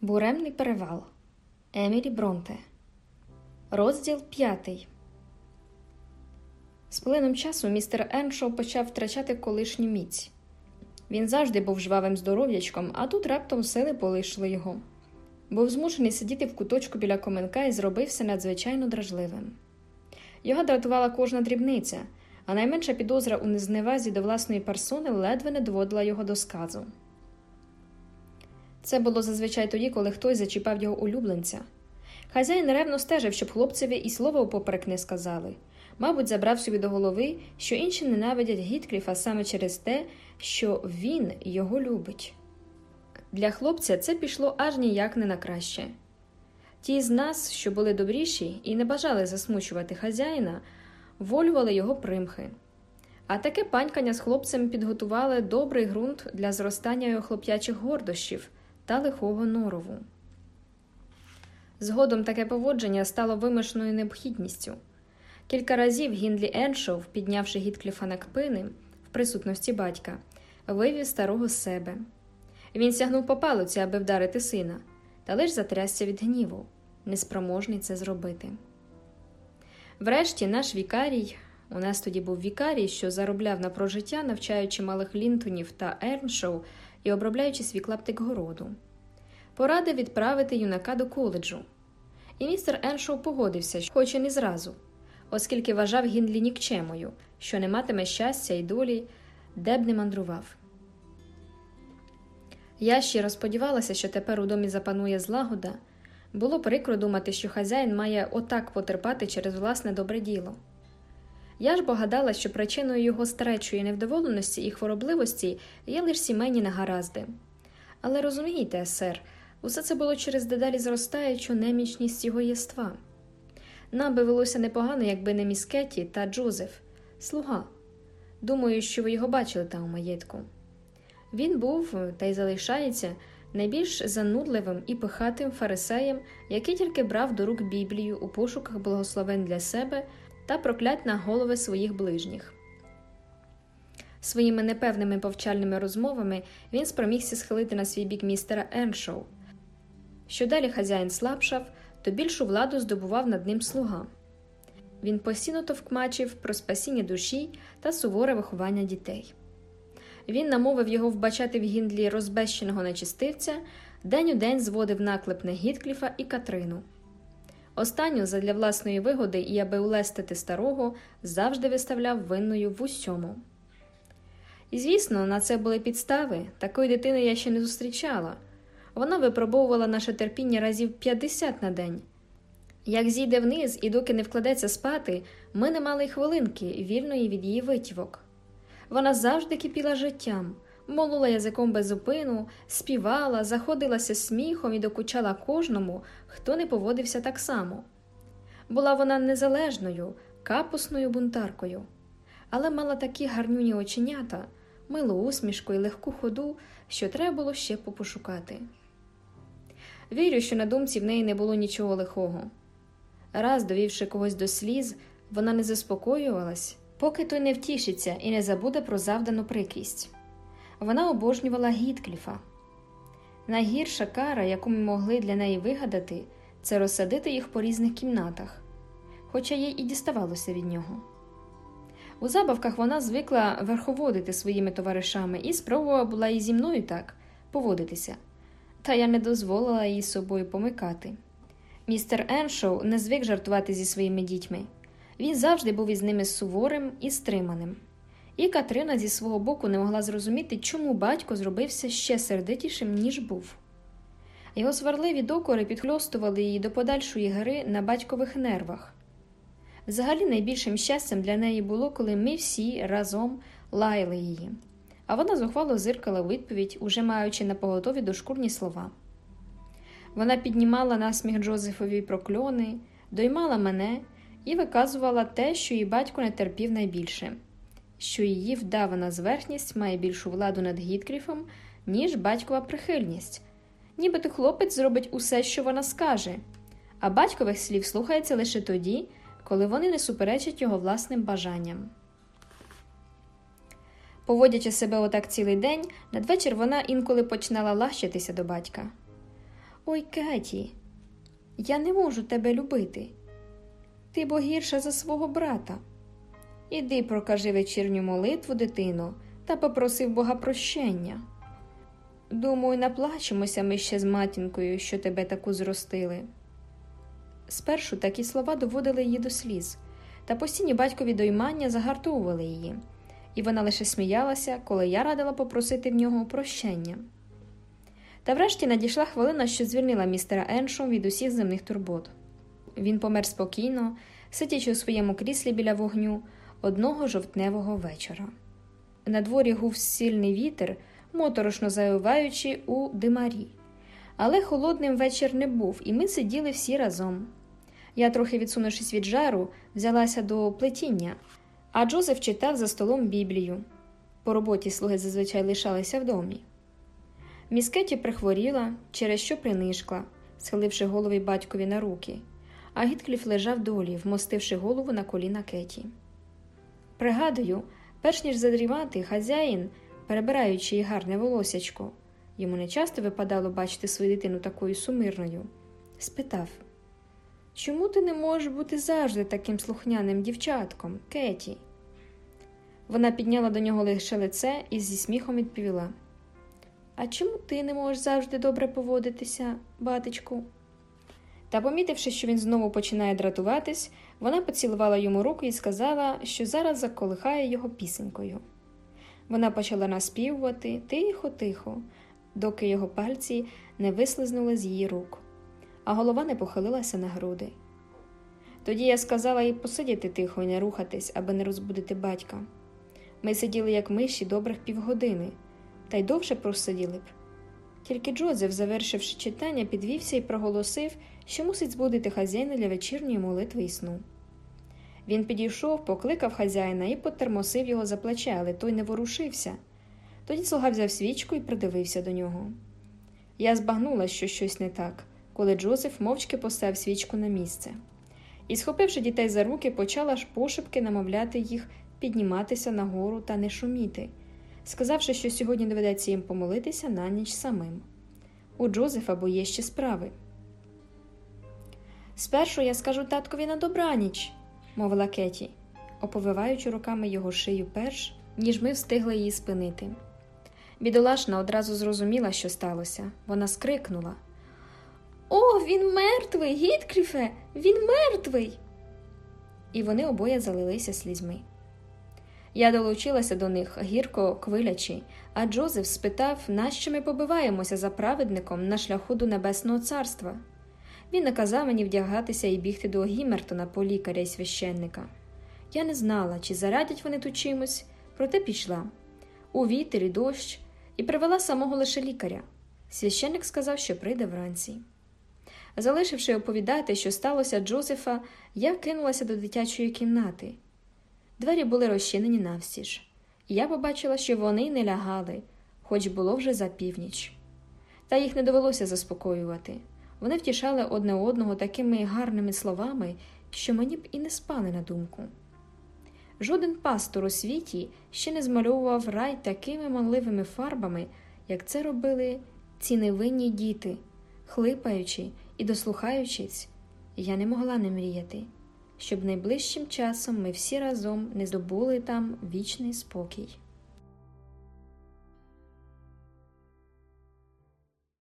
Буремний перевал Емілі Бронте. Розділ п'ятий. З плином часу містер Еншоу почав втрачати колишню міць. Він завжди був жвавим здоров'ячком, а тут раптом сили полишили його. Був змушений сидіти в куточку біля коменка і зробився надзвичайно дражливим. Його дратувала кожна дрібниця, а найменша підозра у незневазі до власної персони ледве не доводила його до сказу. Це було зазвичай тоді, коли хтось зачіпав його улюбленця. Хазяїн ревно стежив, щоб хлопцеві і слова поперек не сказали. Мабуть, забрав собі до голови, що інші ненавидять Гіткліфа саме через те, що він його любить. Для хлопця це пішло аж ніяк не на краще. Ті з нас, що були добріші і не бажали засмучувати хазяїна, волювали його примхи. А таке панькання з хлопцем підготували добрий ґрунт для зростання його хлоп'ячих гордощів та лихого норову. Згодом таке поводження стало вимушеною необхідністю. Кілька разів Гіндлі Еншоу, піднявши Гіткліфа на кпини в присутності батька, вивів старого з себе. Він сягнув по палиці, аби вдарити сина, та лиш затрясся від гніву, неспроможний це зробити. Врешті наш вікарій, у нас тоді був вікарій, що заробляв на прожиття, навчаючи малих Лінтонів та Ерншоу і обробляючи свій клаптик городу, порадив відправити юнака до коледжу. І містер Еншоу погодився, хоч і не зразу, оскільки вважав Гінлі нікчемою, що не матиме щастя і долі, де б не мандрував. Я щиро сподівалася, що тепер у домі запанує злагода. Було прикро думати, що хазяїн має отак потерпати через власне добре діло. Я ж бо гадала, що причиною його старечої невдоволеності і хворобливості є лише сімейні негаразди. Але розумієте, сер, усе це було через дедалі зростаючу немічність його єства. Нам би велося непогано, якби не міскеті та Джозеф, слуга. Думаю, що ви його бачили там у маєтку. Він був та й залишається найбільш занудливим і пихатим фарисеєм, який тільки брав до рук Біблію у пошуках благословень для себе та проклять на голови своїх ближніх. Своїми непевними повчальними розмовами він спромігся схилити на свій бік містера Еншоу. Що далі хазяїн слабшав, то більшу владу здобував над ним слуга. Він постійно товкмачив про спасіння душі та суворе виховання дітей. Він намовив його вбачати в гіндлі розбещеного нечистивця, день у день зводив наклеп на Гіткліфа і Катрину. Останню, задля власної вигоди і аби улестити старого, завжди виставляв винною в усьому. І, звісно, на це були підстави, такої дитини я ще не зустрічала. Вона випробовувала наше терпіння разів 50 на день. Як зійде вниз і доки не вкладеться спати, ми не мали й хвилинки вільної від її витівок. Вона завжди кипіла життям, молола язиком без зупину, співала, заходилася сміхом і докучала кожному, хто не поводився так само. Була вона незалежною, капусною бунтаркою, але мала такі гарнюні оченята, милу усмішку і легку ходу, що треба було ще попошукати. Вірю, що на думці в неї не було нічого лихого. Раз, довівши когось до сліз, вона не заспокоювалась, поки той не втішиться і не забуде про завдану прикрість. Вона обожнювала Гіткліфа. Найгірша кара, яку ми могли для неї вигадати, це розсадити їх по різних кімнатах, хоча їй і діставалося від нього. У забавках вона звикла верховодити своїми товаришами і спробувала була і зі мною так поводитися, та я не дозволила їй собою помикати. Містер Еншоу не звик жартувати зі своїми дітьми. Він завжди був із ними суворим і стриманим. І Катрина зі свого боку не могла зрозуміти, чому батько зробився ще сердитішим, ніж був. Його сварливі докори підхльостували її до подальшої гри на батькових нервах. Взагалі, найбільшим щастям для неї було, коли ми всі разом лаяли її, а вона зухвало зиркала відповідь, уже маючи на поготові дошкурні слова. Вона піднімала насміх Джозефові прокльони, доймала мене і виказувала те, що її батько не терпів найбільше, що її вдавана зверхність має більшу владу над Гіткріфом, ніж батькова прихильність, нібито хлопець зробить усе, що вона скаже, а батькових слів слухається лише тоді, коли вони не суперечать його власним бажанням. Поводячи себе отак цілий день, надвечір вона інколи починала лащитися до батька. Ой, Кеті, я не можу тебе любити. Ти бо гірша за свого брата. Іди прокажи вечірню молитву, дитино, та попроси Бога прощення. Думаю, наплачемося ми ще з матінкою, що тебе таку зростили. Спершу такі слова доводили її до сліз, та постійні батькові доймання загартовували її, і вона лише сміялася, коли я радила попросити в нього прощення. Та врешті надійшла хвилина, що звільнила містера Еншоу від усіх земних турбот. Він помер спокійно, сидячи у своєму кріслі біля вогню одного жовтневого вечора. На дворі гув сильний вітер, моторошно завиваючи у димарі. Але холодним вечір не був, і ми сиділи всі разом. Я, трохи відсунувшись від жару, взялася до плетіння, а Джозеф читав за столом Біблію. По роботі слуги зазвичай лишалися в домі. Міскеті прихворіла, через що принишкла, схиливши голови батькові на руки, а Гіткліф лежав долі, вмостивши голову на коліна Кеті. Пригадую, перш ніж задрімати, хазяїн, перебираючи їй гарне волосячко, йому не часто випадало бачити свою дитину такою сумирною, спитав Чому ти не можеш бути завжди таким слухняним дівчатком, Кеті? Вона підняла до нього лише лице і зі сміхом відповіла А чому ти не можеш завжди добре поводитися, батечку? Та, помітивши, що він знову починає дратуватись, вона поцілувала йому руку і сказала, що зараз заколихає його пісенькою. Вона почала наспівувати тихо-тихо, доки його пальці не вислизнули з її рук, а голова не похилилася на груди. Тоді я сказала їй посидіти тихо і не рухатись, аби не розбудити батька. Ми сиділи, як миші, добрих півгодини, та й довше просиділи б. Тільки Джозеф, завершивши читання, підвівся і проголосив, що мусить збудити хазяїна для вечірньої молитви і сну. Він підійшов, покликав хазяїна і потермосив його за плече, але той не ворушився. Тоді слуга взяв свічку і придивився до нього. Я збагнула, що щось не так, коли Джозеф мовчки поставив свічку на місце. І, схопивши дітей за руки, почала ж пошепки намовляти їх підніматися нагору та не шуміти, сказавши, що сьогодні доведеться їм помолитися на ніч самим. У Джозефа бо є ще справи. Спершу я скажу таткові на добраніч, мовила Кеті, оповиваючи руками його шию перш, ніж ми встигли її спинити. Бідолашна одразу зрозуміла, що сталося. Вона скрикнула О, він мертвий, Гіткліфе, він мертвий. І вони обоє залилися слізьми. Я долучилася до них, гірко квилячи, а Джозеф спитав, нащо ми побиваємося за праведником на шляху до Небесного царства. Він наказав мені вдягатися і бігти до Гімертона по лікаря й священника. Я не знала, чи зарадять вони тут чимось, проте пішла у вітер і дощ і привела самого лише лікаря. Священник сказав, що прийде вранці. Залишивши оповідати, що сталося Джозефа, я кинулася до дитячої кімнати. Двері були розчинені навстіж, і я побачила, що вони не лягали, хоч було вже за північ. Та їх не довелося заспокоювати. Вони втішали одне одного такими гарними словами, що мені б і не спали на думку. Жоден пастор у світі ще не змальовував рай такими манливими фарбами, як це робили ці невинні діти, хлипаючи і дослухаючись, я не могла не мріяти, щоб найближчим часом ми всі разом не здобули там вічний спокій.